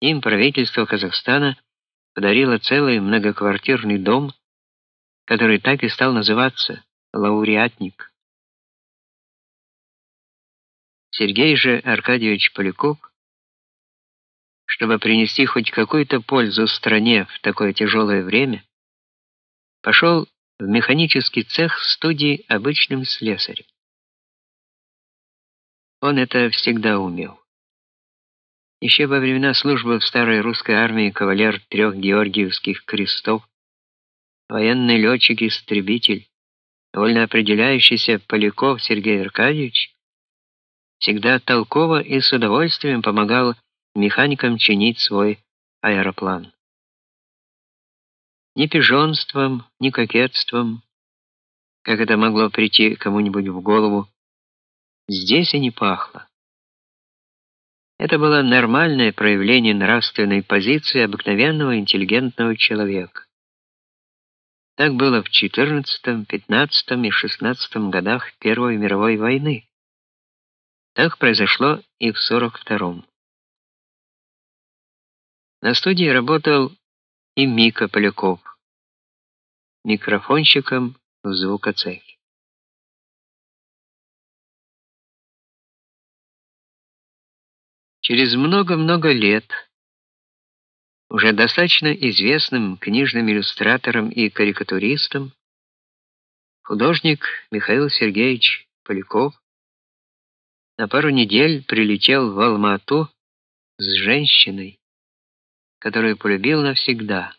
Им правительство Казахстана подарило целый многоквартирный дом, который так и стал называться Лауреатник. Сергей же Аркадьевич Поляков, чтобы принести хоть какую-то пользу стране в такое тяжелое время, пошел в механический цех студии обычным слесарем. Он это всегда умел. Еще во времена службы в старой русской армии кавалер трех Георгиевских крестов, военный летчик-истребитель, довольно определяющийся Поляков Сергей Аркадьевич, всегда толково и с удовольствием помогал механикам чинить свой аэроплан. Ни пижонством, ни кокетством, как это могло прийти кому-нибудь в голову, здесь и не пахло. Это было нормальное проявление нравственной позиции обыкновенного интеллигентного человека. Так было в XIV, XV и XVI годах Первой мировой войны. Так произошло и в 42-м. На студии работал и Мика Поляков, микрофонщиком в звукоцехе. Через много-много лет уже достаточно известным книжным иллюстратором и карикатуристом художник Михаил Сергеевич Поляков на пару недель прилетел в Алма-Ату с женщиной, которую полюбил навсегда,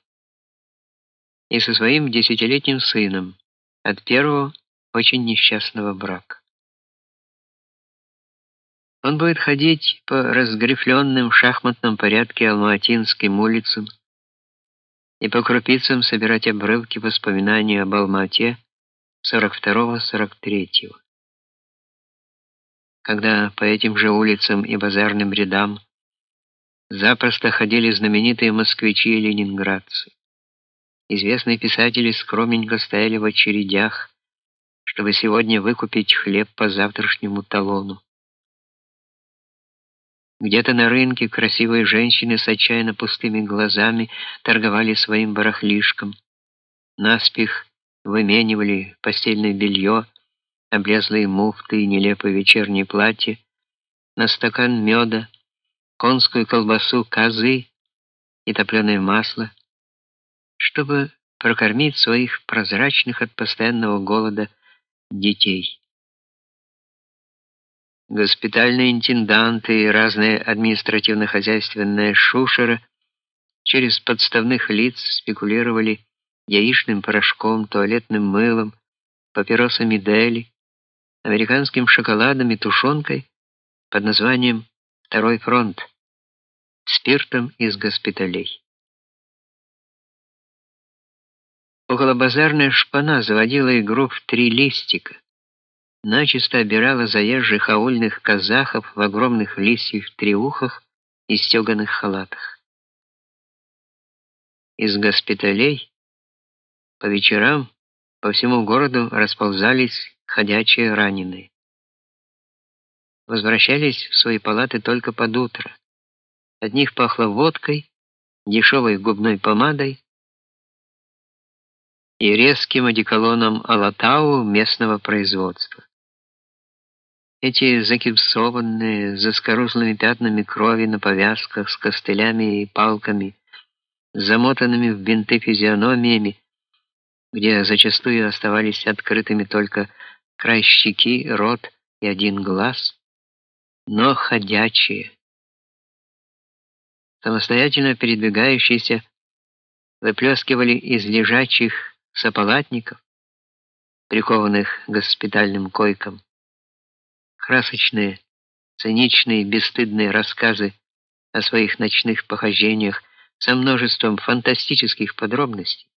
и со своим десятилетним сыном от первого очень несчастного брака. Он будет ходить по разгрифленным в шахматном порядке Алматинским улицам и по крупицам собирать обрывки воспоминаний об Алмате 42-43 когда по этим же улицам и базарным рядам запросто ходили знаменитые москвичи и ленинградцы. Известные писатели скромненько стояли в очередях, чтобы сегодня выкупить хлеб по завтрашнему талону. Где-то на рынке красивые женщины с отчаянно пустыми глазами торговали своим барахлишком, наспех выменивали постельное белье, облезлые муфты и нелепые вечерние платья, на стакан меда, конскую колбасу, козы и топленое масло, чтобы прокормить своих прозрачных от постоянного голода детей. Госпитальные интенданты и разные административно-хозяйственные шушеры через подставных лиц спекулировали яичным порошком, туалетным мылом, папиросами Дели, американским шоколадом и тушенкой под названием «Второй фронт», спиртом из госпиталей. Околобазарная шпана заводила игру в три листика, начисто обирала заезжих аульных казахов в огромных лисьих триухах и стеганых халатах. Из госпиталей по вечерам по всему городу расползались ходячие раненые. Возвращались в свои палаты только под утро. От них пахло водкой, дешевой губной помадой и резким одеколоном Алатау местного производства. Эти закипсованные, заскорузлыми пятнами крови на повязках с костылями и палками, замотанными в бинты физиономиями, где зачастую оставались открытыми только край щеки, рот и один глаз, но ходячие. Самостоятельно передвигающиеся выплескивали из лежачих сопалатников, прикованных к госпитальным койкам, красочные, циничные, бесстыдные рассказы о своих ночных похождениях со множеством фантастических подробностей,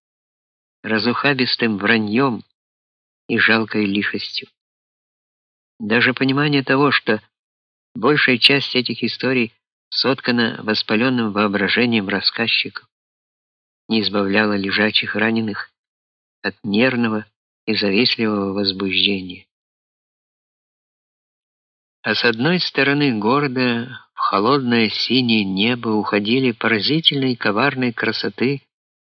разухабистым враньем, и жалкой лихостью. Даже понимание того, что большая часть этих историй соткана воспаленным воображением рассказчиков, не избавляло лежачих раненых от нервного и завистливого возбуждения. А с одной стороны города в холодное синее небо уходили поразительной коварной красоты